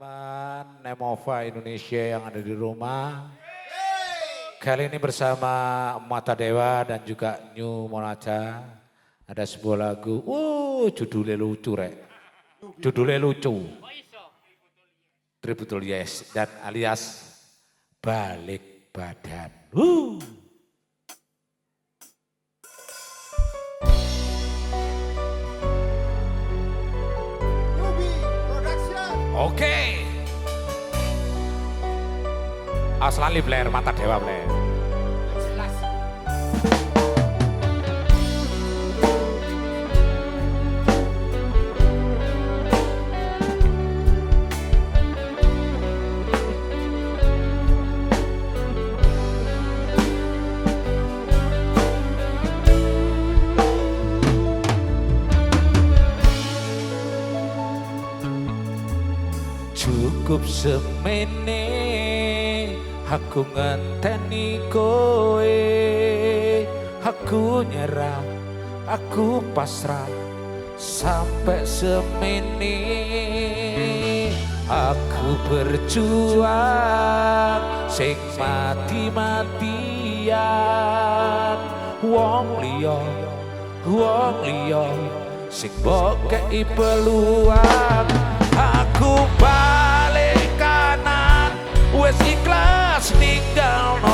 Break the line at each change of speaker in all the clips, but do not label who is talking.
teman-teman Nemova Indonesia yang ada di rumah. Kali ini bersama Mata Dewa dan juga New Monaca. Ada sebuah lagu, uh judulnya lucu rek. Judulnya lucu. Tributul Yes dan alias Balik Badan. Uh. Oke. Aslan Blair, mata dewa Blair. Cukup semene aku ngenteni kowe aku nyerah aku pasrah sampai semene. Aku berjuang sing mati-matian. Wong liya wong liya sing bokei peluang. Aku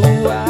you out. Ah.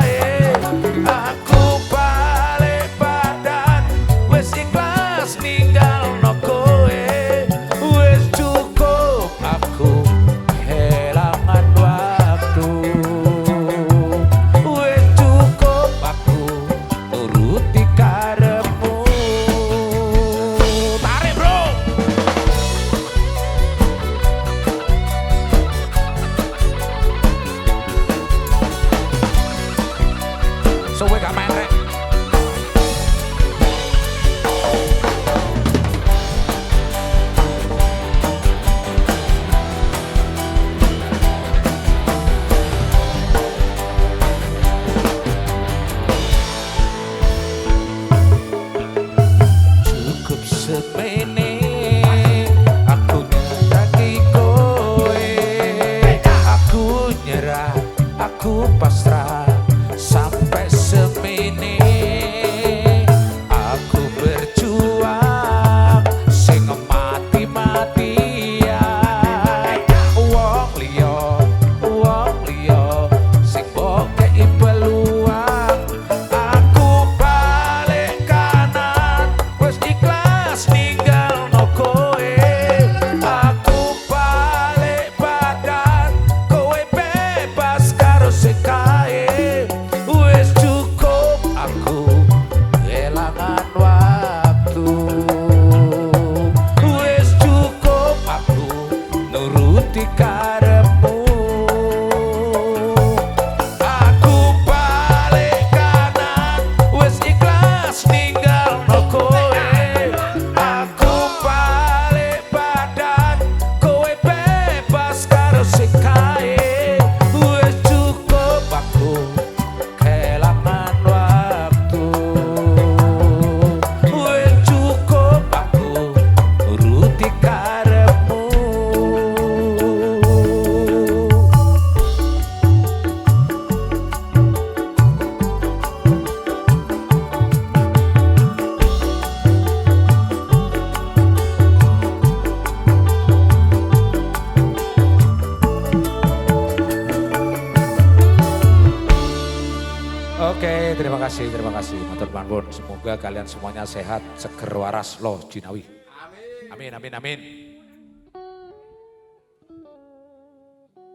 de cara. Oke, terima kasih, terima kasih. Matur Panbun, semoga kalian semuanya sehat, seger waras loh jinawi. Amin, amin, amin. amin.